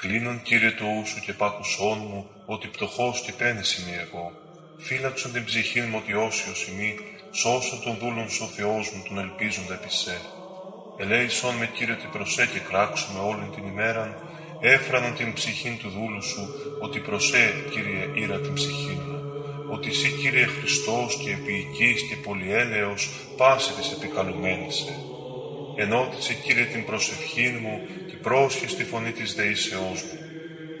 Κλείνον Κύριε το ου σου και πάκουσόν μου, ότι πτωχός και πένες είμαι εγώ. Φύλαξον την ψυχή μου ότι όσιος ημί, σώσον τον δούλον σου ο Θεός μου, τον ελπίζοντα επί σε. Ελέησον με Κύριε ότι προσέ και κράξουμε όλη την ημέραν, έφρανον την ψυχήν του δούλου σου, ότι προσέ Κύριε ήρα την ψυχή μου. Ότι εσύ Κύριε Χριστός και επίοικης και πολυέλεος, πάση της επικαλουμένησε. Ενώτησε Κύριε την προσευχή μου και πρόσχε στη φωνή της δεήσεώς μου.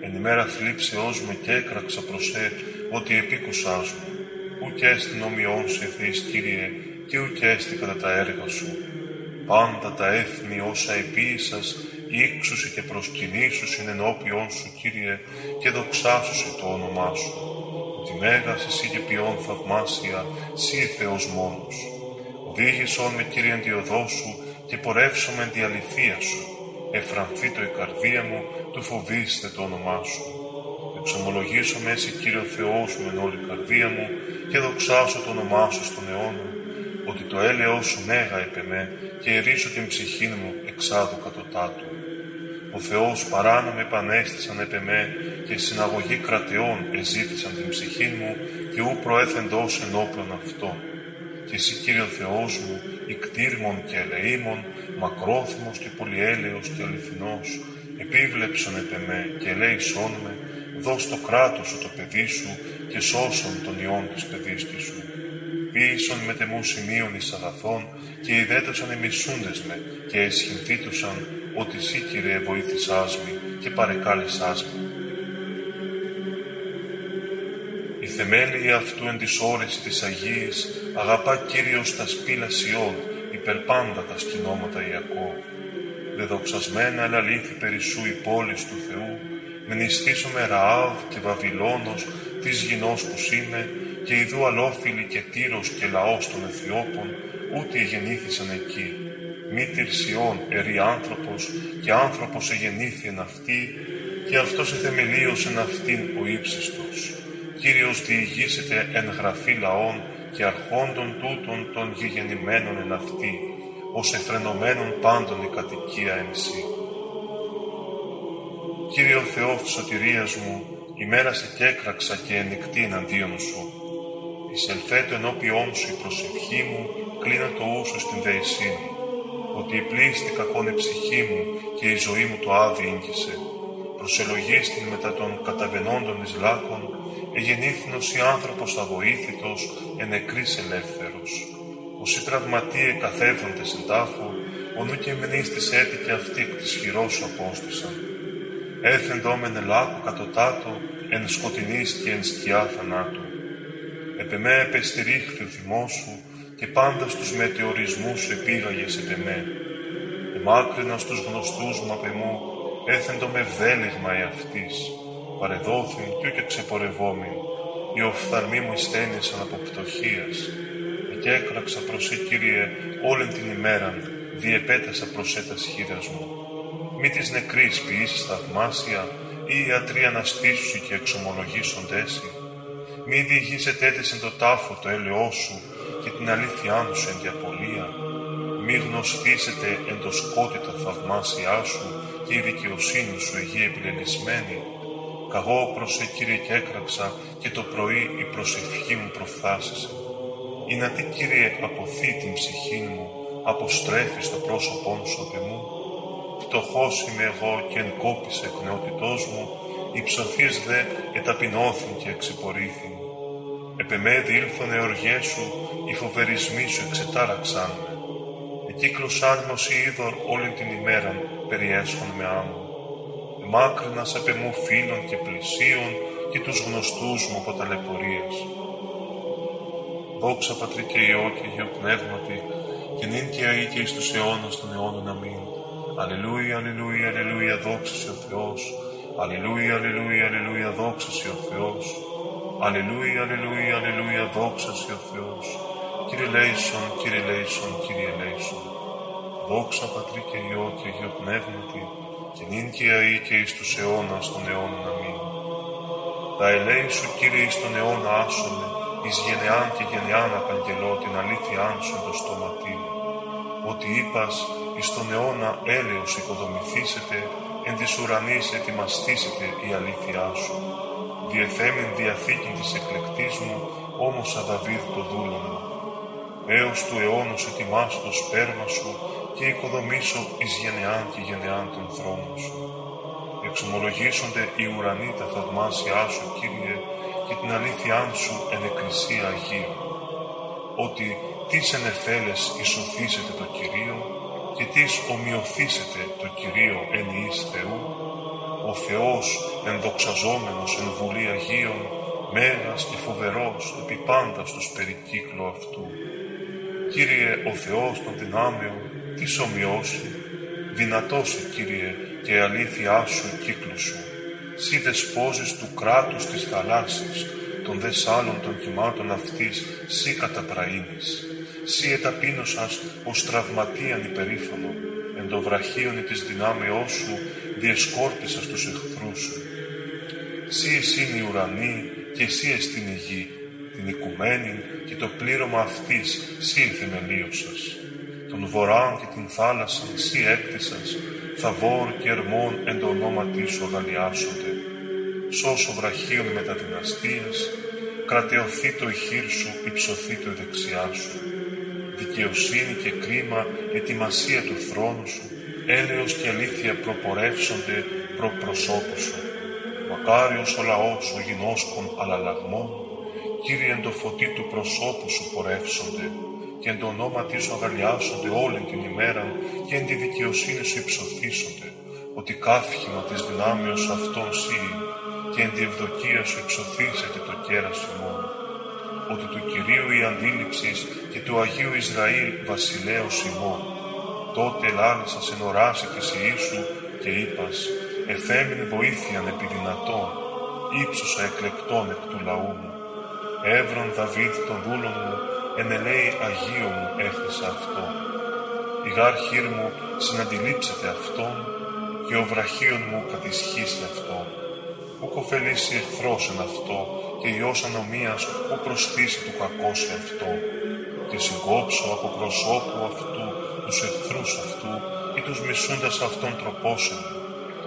Εν ημέρα θλίψεώς μου και έκραξα προσέ ότι επίκουσάς μου. Ουκ έστιν ομοιών σε Θεής Κύριε και ουκ έστι κατά τα έργα σου. Πάντα τα έθνη όσα επίησας ύξουσι και προσκυνήσουσιν ενώπιον σου Κύριε και δοξάσουσι το όνομά σου. Ότι μέγας εσύ και ποιόν θαυμάσια, σύ Θεός μόνος. Οδήγησον με Κύριε εν σου και πορεύσομαι εν τη αληθεία σου. Εφρανθεί το η καρδία μου, του φοβήστε το όνομά σου. Εξομολογήσω με εσύ Κύριο Θεό σου με όλη η καρδία μου και δοξάσω το όνομά σου στον αιώνα, ότι το έλεό σου μέγα επ' και ερίσω την ψυχή μου εξάδου κατωτάτου. Ο Θεός παράνομοι επανέστησαν επ' και συναγωγή κρατεών εζήτησαν την ψυχή μου και ου προέθεντος ενώπλων αυτό. Και εσύ Κύριο Θεός μου, ικτήρμων και ελεήμων, μακρόθυμος και πολυέλεος και αληθινός, επίβλεψον επ' εμέ και ελέησόν με, δώσ' το κράτος σου το παιδί σου και σώσον τον ιόν της παιδίσκης σου. Ποίησον με τεμού σημείων εις αγαθών και ιδέτωσαν εμισούντες με και εσχυνθήτουσαν ότι εσύ Κύριε βοήθησάς με και παρεκάλεσάς με. Η θεμέλη αυτού εν της όρεση της Αγίας αγαπά Κύριος τα σπήλα Σιών, υπερπάντα τα σκηνώματα Ιακώβ. Δεδοξασμένα ελαλήθη περισσού η πόλης του Θεού, με Ραάβ και Βαβυλώνος της γινός που σήμε, και ιδού αλόφιλοι και Τύρος και λαός των Αιθιώπων, ούτε γεννήθησαν εκεί. Μη τυρσιών ερή άνθρωπος, και άνθρωπος εγεννήθη αυτή, και αυτός εθεμελίωσε αυτήν ο ύψιστος. Κύριος διηγήσεται εν γραφή λαών και αρχόντων τούτων των γηγενημένων εν αυτή, ως εφρενωμένων πάντων η κατοικία εν σύ. Κύριο Θεός της σωτηρίας μου, ημέρασε και έκραξα και ενικτή εναντίον σου. Εισελθέτω ενώπιόν σου η προσευχή μου, κλείνω το ούσο στην δεησύνη, ότι η πλήστη κακόν η ψυχή μου και η ζωή μου το άδει ίγκυσε. Προσελογίστην μετά των καταβενόντων εις λάκων, εγεννήθηνος η άνθρωπος αβοήθητος, εν νεκρής ελεύθερος. Όσοι τραυματίε καθέβοντες εν τάφο, ο νου και μνήστης έτη και αυτή εκ της χειρός σου απόστησαν. Έθεν δόμεν ελάκου κατωτάτο, εν σκοτεινής και εν σκιά θανάτου. Επεμέ επεστηρίχθη ο θυμός σου, και πάντα στους μετεωρισμούς σου επίγαγες επεμέ. Εμάκρινα στους γνωστούς μου απ' εμού, έθεν το με βδέλεγμα εαυτής παρεδόθην κι ούτε ξεπορευόμην, οι οφθαλμοί μου ειστένησαν από πτωχίας, και έκραξα προς σε, Κύριε, όλην την ημέραν, διεπέτασα προς τα χείρας μου. Μη της νεκρής ποιήσεις θαυμάσια, ή οι ιατροί αναστήσουσι και εξομολογήσοντέσι. Μη διηγήσετε εν το τάφο το έλεό σου και την αλήθειά σου εν διαπολία. Μη γνωστήσετε εν το σκότι τα θαυμάσια σου και η δικαιοσύνη σου εγεί επιλελισμένη Καγώ προς Κύριε και έκραψα και το πρωί η προσευχή μου προφθάσισε. Ή να τι Κύριε αποθεί την ψυχή μου, αποστρέφει στο πρόσωπό σου απ' μου. Φτωχός είμαι εγώ και εν κόπησε εκ νεότητός μου, οι ψωθείς δε εταπεινώθην και εξυπορήθην. Επεμέ διήλθον εοργές σου, οι φοβερισμοί σου εξετάραξαν με. Εκύκλωσάν η είδωρ όλη την ημέραν περιέσχον με άμμο μάκρυνας απ' εμού φίλων και πλησίων και τους γνωστούς μου από ταλαιπωρίες. Δόξα Πατρί και Υιό και Υιό Πνεύματι, και νυν και αεί και εις τους αιώνας των αιώνων αμήν. Αλληλούια, αλληλούια, αλληλούια, δόξα σε ο Θεός. Αλληλούια, αλληλούια, αλληλούια, δόξα σε ο Θεός. Αλληλούια, αλληλούια, αλληλούια, δόξα σε ο Θεός. Κύριε Λέησον, Κύριε Λέησον, Κύριε Λέησον. Δόξα Πατρί και Υιό και Υιό Πνεύματι, και νυν και αεί και εις τους αιώνας των αιώνων αμήν. Τα ελέη σου Κύριε εις τον αιώνα άσωνε, εις γενεάν και γενεάν απαγγελώ την αλήθειά σου εν το στόματί μου. Ότι είπας εις τον αιώνα έλεος οικοδομηθήσετε, εν της ουρανής ετοιμαστήσετε η αλήθειά σου. Διεθέμην διαθήκην της εκλεκτής μου, όμως αδαβίδ το δούλο μου. Έως του αιώνος ετοιμάσω το σπέρμα σου και οικοδομήσω εις γενεάν και γενεάν των θρόνων σου. Εξομολογήσονται οι ουρανοί τα θαυμάσια σου, Κύριε, και την αλήθειά σου εν εκκλησία Αγίου. Ότι τις ενεφέλες ισοθήσετε το Κυρίο και τις ομοιωθήσετε το Κυρίο εν εις Θεού, ο Θεός ενδοξαζόμενος εν βουλή Αγίων, μέγας και φοβερός επί πάντα στους περικύκλο αυτού. Κύριε ο Θεός των δυνάμεων, τι ομοιώσει, δυνατός Κύριε και αλήθειά σου κύκλου σου. Σύ δεσπόζεις του κράτους της θαλάσσης, των δε σάλων των κυμάτων αυτής, σύ καταπραήνεις. Σύ εταπείνωσας ως τραυματίαν υπερήφανο, εν το βραχίον της δυνάμεώς σου, διεσκόρπισας τους εχθρούς σου. Σύ εσύν η ουρανή και εσύ εστίν η γη, την οικουμένη και το πλήρωμα αυτής σύ θεμελίωσας. Τον βοράν και την θάλασσαν σύ έκτισας, θαβόρ και ερμών εν το ονόματί σου αγαλιάσονται. Σώσο βραχίων μεταδυναστίας, κρατεωθεί το ηχείρ σου, υψωθεί το δεξιά σου. Δικαιοσύνη και κρίμα, ετοιμασία του θρόνου σου, έλεος και αλήθεια προπορεύσονται προ προσώπου σου. Μακάριος ο λαός ο γινώσκων αλλαλαγμών, Κύριε εν το φωτί του προσώπου σου πορεύσονται, και εν το όνομα σου αγαλιάσονται όλη την ημέρα και εν τη δικαιοσύνη σου υψωθήσονται, ότι κάφημα της δυνάμεως αυτών σύ και εν τη ευδοκία σου υψωθήσετε το κέρας ημών. Ότι του Κυρίου η αντίληψης και του Αγίου Ισραήλ βασιλέως ημών. Τότε ελάλησα εν οράση της Ιησού και είπας, εφέμεινε βοήθειαν επί δυνατών, ύψωσα εκλεκτών εκ του λαού μου. Εύρων Δαβίδ τον δούλων μου, εν ελέη Αγίου μου έχθησα αυτό. Η γάρ χείρ μου συναντιλήψετε αυτόν και ο βραχίων μου κατησχίσει αυτόν. Ου κοφελήσει εχθρός εν αυτό και ιός ανομίας ου προσθήσει του κακώσει αυτό και συγκόψω από προσώπου αυτού τους εχθρούς αυτού ή τους μισούντας αυτόν τροπόσεων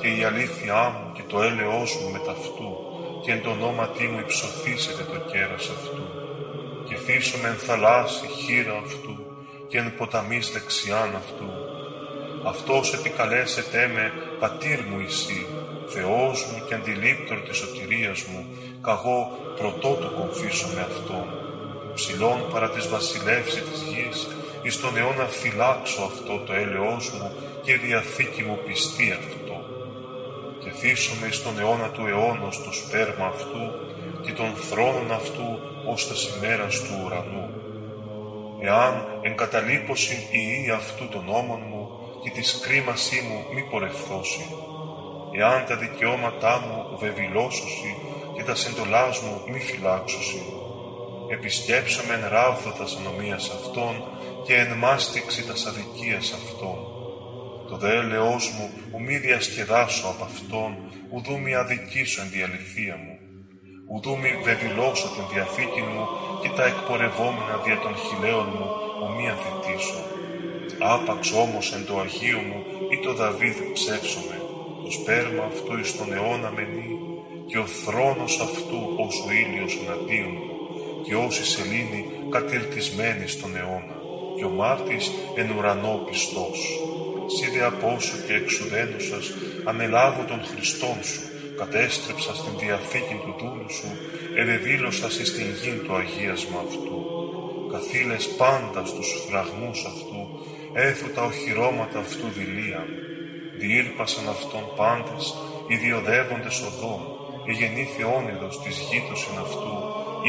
και η αλήθειά μου και το έλεος μου με ταυτού και εν το ονόματί μου υψωθήσετε το κέρας αυτού και φύσομαι εν θαλάσσι χείρα αυτού και εν ποταμής δεξιάν αυτού. Αυτός επικαλέσετε με πατήρ μου εσύ, Θεός μου και αντιλήπτορ της σωτηρίας μου, καγώ πρωτότου κομφίσω με αυτόν. Ψηλών παρά της βασιλεύση της γης, εις τον αιώνα φυλάξω αυτό το έλεος μου και διαθήκη μου πιστεί αυτό. Και θύσομαι εις τον αιώνα του αιώνος το σπέρμα αυτού και των θρόνων αυτού ως τας σημέρας του ουρανού. Εάν εγκαταλείπωσιν η ή αυτού των νόμων μου και της κρίμασή μου μη πορευθώσει, εάν τα δικαιώματά μου βεβηλώσωση και τας συντολάς μου μη φυλάξωση, επισκέψαμε εν ράβδο τας ανομίας αυτών και εν μάστιξη τας αδικίας αυτών. Το δε έλεος μου ου μη διασκεδάσω από αυτόν, ουδού μη αδικήσω εν διαλυθία μου ουδού μη βεβηλώσω την διαθήκη μου και τα εκπορευόμενα δια των χιλέων μου μη αθετήσω. Άπαξ όμως εν το Αγίο μου ή το Δαβίδ ψεύσομαι, το σπέρμα αυτού εις τον αιώνα μενή και ο θρόνος αυτού ως ο ήλιος εναντίον μου και ως η σελήνη κατηρτισμένη στον αιώνα και ο μάρτης εν ουρανό πιστός. Σίδε απόσου και εξουδένουσας ανελάβω των Χριστών σου κατέστρεψα στην διαθήκη του δούλου σου, εδεδήλωσα εις την γη το αγίασμα αυτού. Καθήλες πάντα στους φραγμούς αυτού, έθουτα οχυρώματα αυτού δηλία. Διήρπασαν αυτόν πάντες, οι διοδεύοντες οδόν, η γεννήθη όνειδος της γήτωσιν αυτού,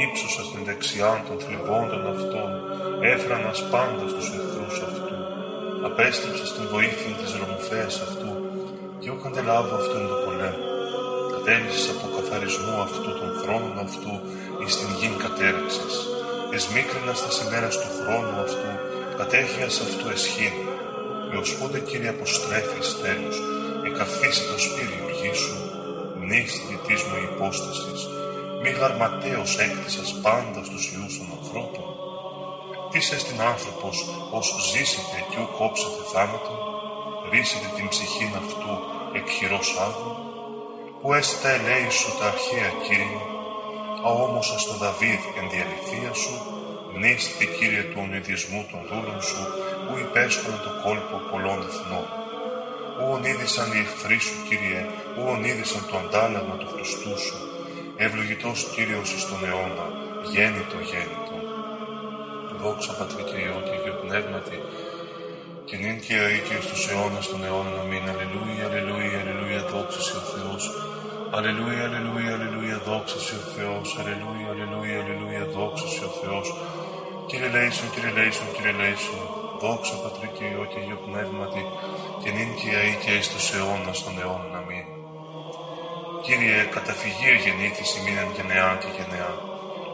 ύψωσα στην δεξιά των θλιβόντων αυτών, έφρανας πάντα στους εχθρούς αυτού. Απέστρεψα στην βοήθεια της ρομφέας αυτού, και ο καντελάβω αυτόν το πολέμο κατέλησες από καθαρισμού αυτού των θρόνων αυτού εις την γην κατέραξες. Εσμίκρινας τα σημέρας του χρόνου αυτού, κατέχειας αυτού εσχήν. Έως πότε Κύριε αποστρέφεις τέλος, εκαθίσει το σπίριο οργή σου, νύστη της μου υπόστασης, μη γαρματέως έκτισας πάντα στους ιούς των ανθρώπων. Τι σε στην άνθρωπος, ως ζήσετε κι ου κόψατε θάνατο, ρίσετε την ψυχήν αυτού εκ χειρός άδου, που έσαι τα ελέη σου τα αρχαία Κύριε, αόμοσα στο Δαβίδ εν διαλυθία σου, μνήστη Κύριε του ονειδισμού των δούλων σου, που υπέσχονα το κόλπο πολλών εθνών. Ου ονείδησαν οι εχθροί σου, Κύριε, ου ονείδησαν το αντάλλαγμα του Χριστού σου, ευλογητός Κύριος εις τον αιώνα, γέννητο γέννητο. Δόξα Πατρί και Υιό και Υιό Πνεύματι, και νυν και αεί και εις τους αιώνας των αιώνων. Αμήν. Αλληλούια, αλληλούια, αλληλούια, δόξα σε ο Θεός. Αλληλούια, αλληλούια, αλληλούια, δόξα σε ο Θεός. Αλληλούια, αλληλούια, αλληλούια, δόξα σε ο Θεός. Κύριε Λέησον, Κύριε Λέησον, Κύριε Λέησον, δόξα Πατρί και Υιό και Υιό Πνεύματι, και νυν και αεί και εις τους αιώνας των αιώνων. Αμήν. Κύριε, καταφυγείο γεννήθης ημίνεν γενεά και γενεά.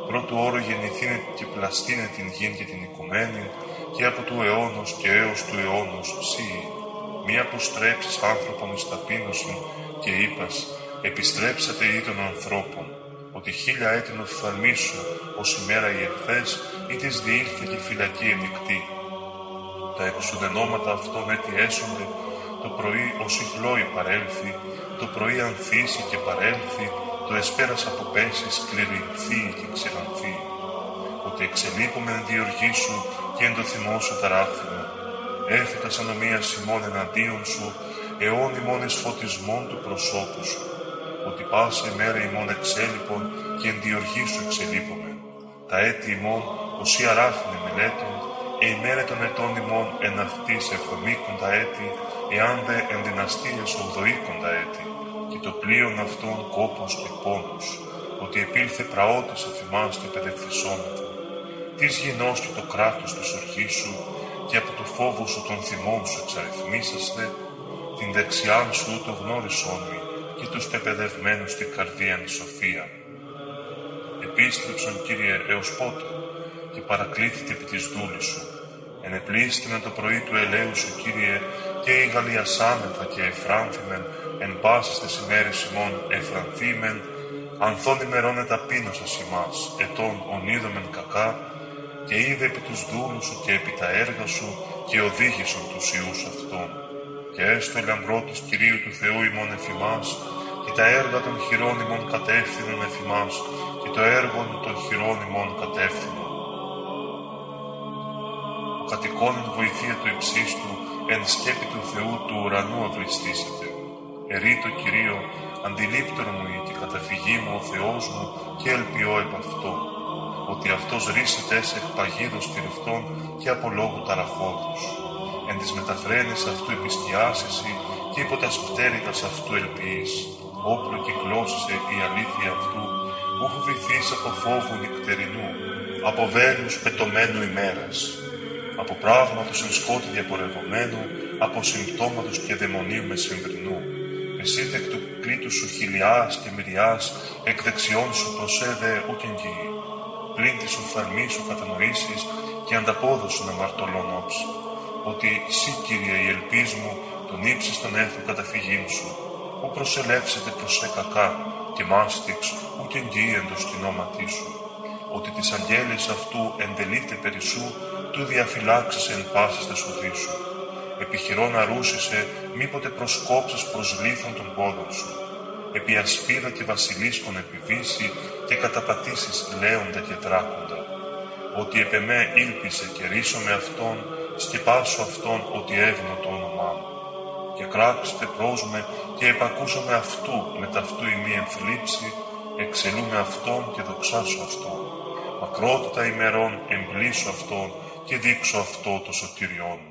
Πρώτου όρου γεννηθήνε και πλαστήνε την γην και την οικουμένη, και από του αιώνος και έως του αιώνος σύ. Μία που στρέψεις άνθρωπον εις ταπείνωση και είπας, επιστρέψατε ή των ανθρώπων, ότι χίλια έτη οφθαλμή σου, ως ημέρα η εχθές, ή της διήλθε και φυλακή ενικτή. Τα εξουδενώματα αυτών έτη έσονται, το πρωί ως ηχλόη παρέλθει, το πρωί ανθίσει και παρέλθει, το εσπέρας αποπέσει, σκληρυνθεί και ξερανθεί. Ότι εξελίπουμε εν διοργή σου και εν το θυμό σου ταράχθημα. Έφυτα σαν ομοία ημών εναντίον σου, αιών ημών εις φωτισμών του προσώπου σου. Ότι πάσε μέρα ημών εξέλιπων και εν διοργή σου εξελίπουμε. Τα έτη ημών οσί αράφινε μελέτων, ε ημέρα των ετών ημών εν αυτής τα έτη, εάν δε εν δυναστείες ογδοήκοντα έτη, και το πλοίον αυτών κόπος και πόνος, ότι επήλθε πραότης εφημάς και παιδευθυσόμεθα. Της γινός και το κράτος της ορχής σου, και από το φόβο σου των θυμών σου εξαριθμίσαστε, την δεξιάν σου το γνώρισόν μη, και τους πεπαιδευμένους στην καρδίαν σοφία. Επίστρεψον, Κύριε, έως πότε, και παρακλήθητε επί της δούλης σου. Ενεπλήστη με το πρωί του ελαίου σου, Κύριε, και η γαλιασάμεθα και εφράνθημεν, εν πάσης τες ημέρες ημών εφρανθήμεν, ανθών ημερών εταπείνωσας ημάς, ετών ονείδομεν κακά, και είδε επί τους δούλους σου και επί τα έργα σου και οδήγησον τους ιούς αυτών. Και έστω λαμπρό της Κυρίου του Θεού ημών εφημάς, και τα έργα των χειρών ημών κατεύθυνον εφημάς, και το έργο των χειρών ημών κατεύθυνον. Ο κατοικώνων βοηθεία του υψίστου, εν σκέπη του Θεού του ουρανού αυλιστήσετε. Ερεί το Κυρίο, αντιλήπτωρο μου και καταφυγή μου ο Θεός μου και ελπιώ επ' αυτό, ότι Αυτός ρίσεται σε εκπαγίδος τυριφτών και από λόγου ταραχώδους. Εν της μεταφρένης αυτού επισκιάσεσαι και υπό τα σπτέρικας αυτού ελπίης, όπλο κυκλώσισε η αλήθεια αυτού, ούχου βυθείς από φόβου νυκτερινού, από βέλους πετωμένου ημέρας, από πράγματος εν σκότη διαπορευωμένου, από συμπτώματος και δαιμονίου μεσημβρινού, εσύ εκ του κλήτου σου χιλιάς και μυριάς, εκ δεξιών σου προσέδε ούκεν γη. Πλην της οφθαλμή σου κατανοήσεις και ανταπόδοσου να μαρτωλών όψη. Ότι σύ, Κύριε, η ελπίς μου, τον ύψης των έθνων καταφυγήν σου, που προσελεύσετε προς σε κακά και μάστιξ, ούκεν γη εντός την όματί σου. Ότι τις αγγέλες αυτού εντελείται περί του διαφυλάξεις εν πάσης σου σου επιχειρώ να ρούσισε, μήποτε προσκόψεις προς λίθον των πόδων σου. Επί ασπίδα και βασιλίσκον επιβήσει και καταπατήσεις λέοντα και τράχοντα. Ότι επ' εμέ ήλπισε και ρίσω με αυτόν, σκεπάσω αυτόν ότι έβνω το όνομά μου. Και κράξτε προς με και επακούσω με αυτού, με ταυτού ημί ενθλίψη, εξελούμε αυτόν και δοξάσω αυτόν. Μακρότητα ημερών εμπλήσω αυτόν και δείξω αυτό το σωτήριόν μου.